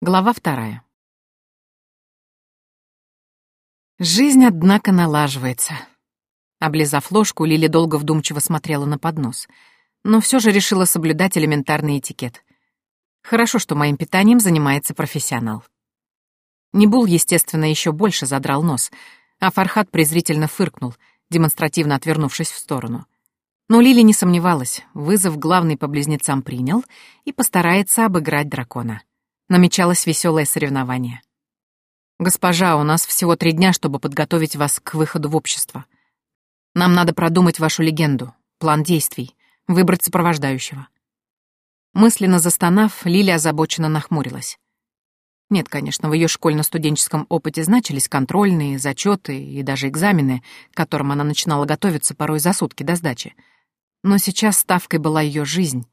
Глава вторая. Жизнь, однако, налаживается. Облизав ложку, Лили долго вдумчиво смотрела на поднос, но все же решила соблюдать элементарный этикет. Хорошо, что моим питанием занимается профессионал. Небул, естественно, еще больше задрал нос, а Фархат презрительно фыркнул, демонстративно отвернувшись в сторону. Но Лили не сомневалась, вызов главный по близнецам принял и постарается обыграть дракона намечалось веселое соревнование. «Госпожа, у нас всего три дня, чтобы подготовить вас к выходу в общество. Нам надо продумать вашу легенду, план действий, выбрать сопровождающего». Мысленно застонав, Лилия озабоченно нахмурилась. Нет, конечно, в ее школьно-студенческом опыте значились контрольные, зачеты и даже экзамены, к которым она начинала готовиться порой за сутки до сдачи. Но сейчас ставкой была ее жизнь,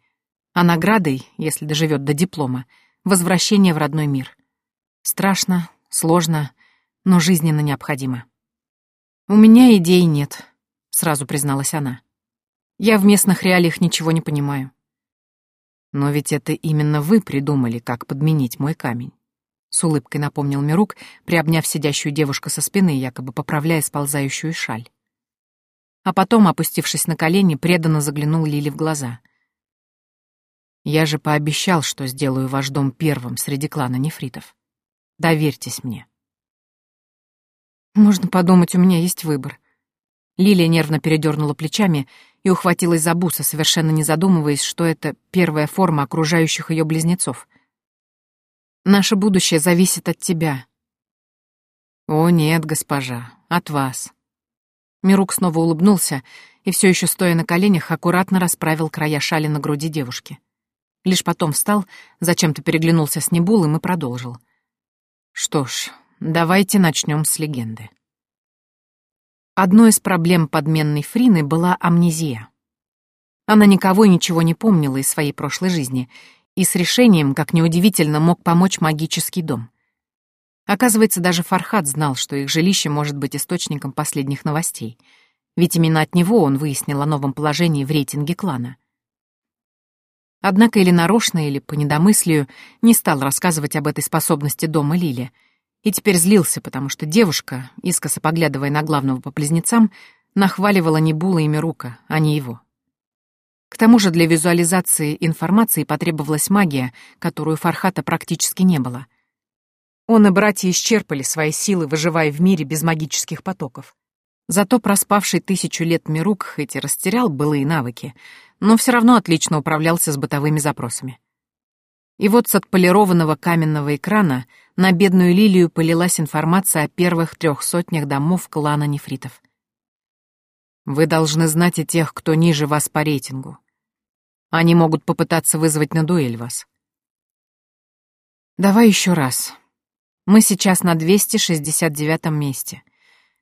а наградой, если доживет до диплома — возвращение в родной мир. Страшно, сложно, но жизненно необходимо. «У меня идей нет», — сразу призналась она. «Я в местных реалиях ничего не понимаю». «Но ведь это именно вы придумали, как подменить мой камень», — с улыбкой напомнил Мирук, приобняв сидящую девушку со спины, якобы поправляя сползающую шаль. А потом, опустившись на колени, преданно заглянул Лили в глаза — я же пообещал, что сделаю ваш дом первым среди клана нефритов. Доверьтесь мне. Можно подумать, у меня есть выбор. Лилия нервно передернула плечами и ухватилась за буса, совершенно не задумываясь, что это первая форма окружающих ее близнецов. Наше будущее зависит от тебя. О нет, госпожа, от вас. Мирук снова улыбнулся и все еще стоя на коленях аккуратно расправил края шали на груди девушки. Лишь потом встал, зачем-то переглянулся с Небулом и продолжил. Что ж, давайте начнем с легенды. Одной из проблем подменной Фрины была амнезия. Она никого и ничего не помнила из своей прошлой жизни, и с решением, как неудивительно, мог помочь магический дом. Оказывается, даже Фархат знал, что их жилище может быть источником последних новостей, ведь именно от него он выяснил о новом положении в рейтинге клана — Однако или нарочно, или по недомыслию не стал рассказывать об этой способности дома Лили. И теперь злился, потому что девушка, искоса поглядывая на главного по близнецам, нахваливала не Була и Мирука, а не его. К тому же для визуализации информации потребовалась магия, которую Фархата практически не было. Он и братья исчерпали свои силы, выживая в мире без магических потоков. Зато проспавший тысячу лет Мирук хоть и растерял былые навыки, но все равно отлично управлялся с бытовыми запросами. И вот с отполированного каменного экрана на бедную Лилию полилась информация о первых трех сотнях домов клана нефритов. Вы должны знать и тех, кто ниже вас по рейтингу. Они могут попытаться вызвать на дуэль вас. Давай еще раз. Мы сейчас на 269 месте —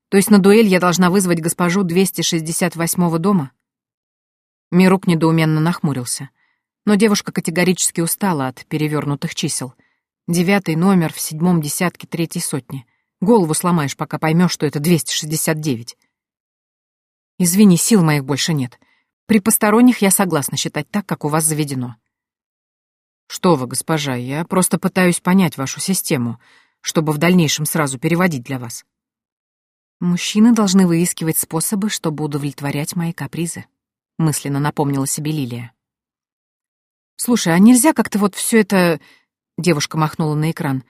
то есть на дуэль я должна вызвать госпожу 268-го дома? Мирук недоуменно нахмурился. Но девушка категорически устала от перевернутых чисел. Девятый номер в седьмом десятке третьей сотни. Голову сломаешь, пока поймешь, что это 269. Извини, сил моих больше нет. При посторонних я согласна считать так, как у вас заведено. Что вы, госпожа, я просто пытаюсь понять вашу систему, чтобы в дальнейшем сразу переводить для вас. Мужчины должны выискивать способы, чтобы удовлетворять мои капризы, мысленно напомнила себе Лилия. Слушай, а нельзя как-то вот все это... Девушка махнула на экран.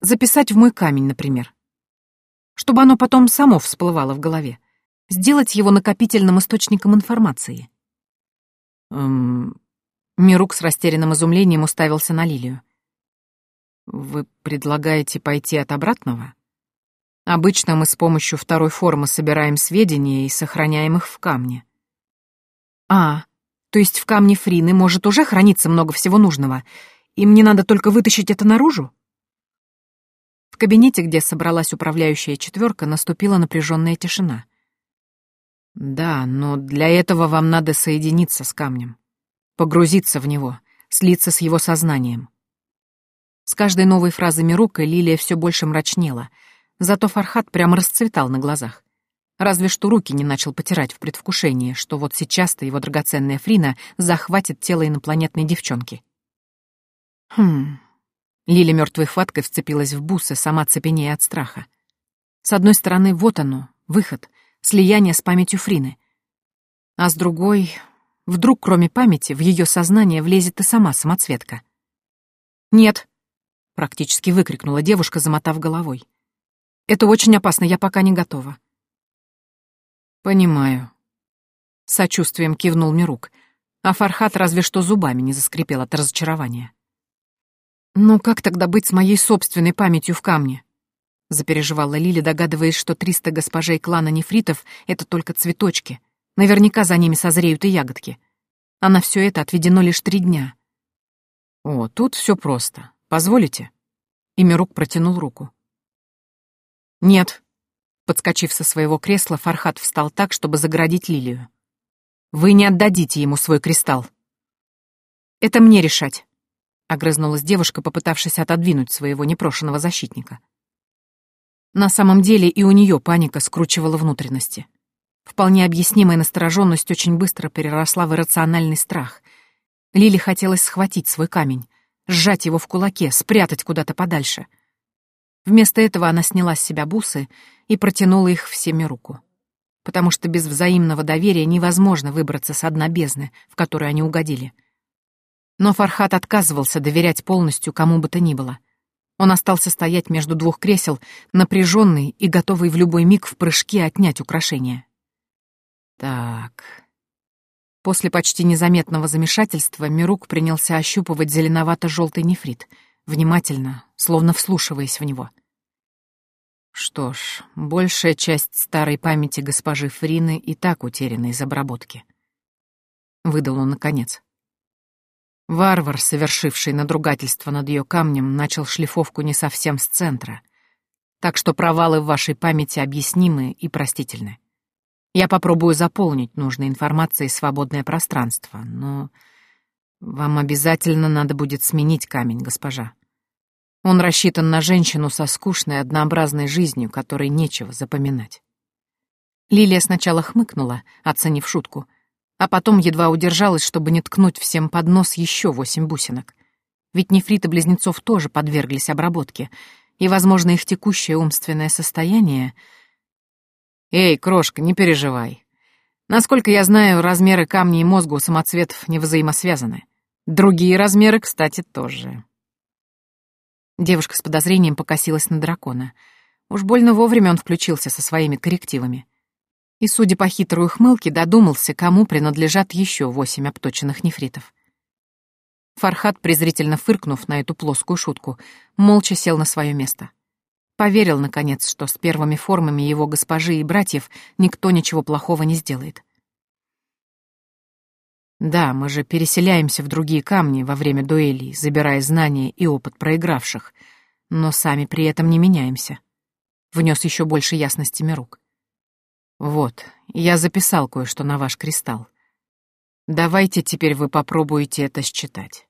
Записать в мой камень, например. Чтобы оно потом само всплывало в голове. Сделать его накопительным источником информации. Эм... Мирук с растерянным изумлением уставился на Лилию. «Вы предлагаете пойти от обратного?» Обычно мы с помощью второй формы собираем сведения и сохраняем их в камне. А, то есть в камне Фрины может уже храниться много всего нужного, и мне надо только вытащить это наружу? В кабинете, где собралась управляющая четверка, наступила напряженная тишина. Да, но для этого вам надо соединиться с камнем, погрузиться в него, слиться с его сознанием. С каждой новой фразой Мирука Лилия все больше мрачнела — Зато Фархат прямо расцветал на глазах. Разве что руки не начал потирать в предвкушении, что вот сейчас-то его драгоценная Фрина захватит тело инопланетной девчонки. Хм, Лиля мертвой хваткой вцепилась в бусы, сама цепенея от страха. С одной стороны, вот оно, выход, слияние с памятью Фрины. А с другой, вдруг, кроме памяти, в ее сознание влезет и сама самоцветка. «Нет!» — практически выкрикнула девушка, замотав головой. «Это очень опасно, я пока не готова». «Понимаю», — сочувствием кивнул Мирук, а Фархат разве что зубами не заскрипел от разочарования. «Ну как тогда быть с моей собственной памятью в камне?» Запереживала Лили, догадываясь, что триста госпожей клана нефритов — это только цветочки. Наверняка за ними созреют и ягодки. А на все это отведено лишь три дня. «О, тут все просто. Позволите?» И Мирук протянул руку. «Нет». Подскочив со своего кресла, Фархат встал так, чтобы заградить Лилию. «Вы не отдадите ему свой кристалл». «Это мне решать», — огрызнулась девушка, попытавшись отодвинуть своего непрошенного защитника. На самом деле и у нее паника скручивала внутренности. Вполне объяснимая настороженность очень быстро переросла в иррациональный страх. Лили хотелось схватить свой камень, сжать его в кулаке, спрятать куда-то подальше. Вместо этого она сняла с себя бусы и протянула их всеми руку. Потому что без взаимного доверия невозможно выбраться с дна бездны, в которую они угодили. Но Фархат отказывался доверять полностью кому бы то ни было — он остался стоять между двух кресел, напряженный и готовый в любой миг в прыжке отнять украшение. Так. После почти незаметного замешательства Мирук принялся ощупывать зеленовато-желтый нефрит, внимательно, словно вслушиваясь в него. Что ж, большая часть старой памяти госпожи Фрины и так утеряна из обработки. Выдал он наконец. Варвар, совершивший надругательство над ее камнем, начал шлифовку не совсем с центра. Так что провалы в вашей памяти объяснимы и простительны. Я попробую заполнить нужной информацией свободное пространство, но вам обязательно надо будет сменить камень, госпожа. Он рассчитан на женщину со скучной, однообразной жизнью, которой нечего запоминать. Лилия сначала хмыкнула, оценив шутку, а потом едва удержалась, чтобы не ткнуть всем под нос еще восемь бусинок. Ведь нефриты близнецов тоже подверглись обработке, и, возможно, их текущее умственное состояние... «Эй, крошка, не переживай. Насколько я знаю, размеры камня и мозга у самоцветов не взаимосвязаны. Другие размеры, кстати, тоже». Девушка с подозрением покосилась на дракона. Уж больно вовремя он включился со своими коррективами и, судя по хитрой ухмылке, додумался, кому принадлежат еще восемь обточенных нефритов. Фархат, презрительно фыркнув на эту плоскую шутку, молча сел на свое место. Поверил, наконец, что с первыми формами его госпожи и братьев никто ничего плохого не сделает. Да, мы же переселяемся в другие камни во время дуэлей, забирая знания и опыт проигравших, но сами при этом не меняемся. Внес еще больше ясности Мирук. Вот, я записал кое-что на ваш кристалл. Давайте теперь вы попробуете это считать.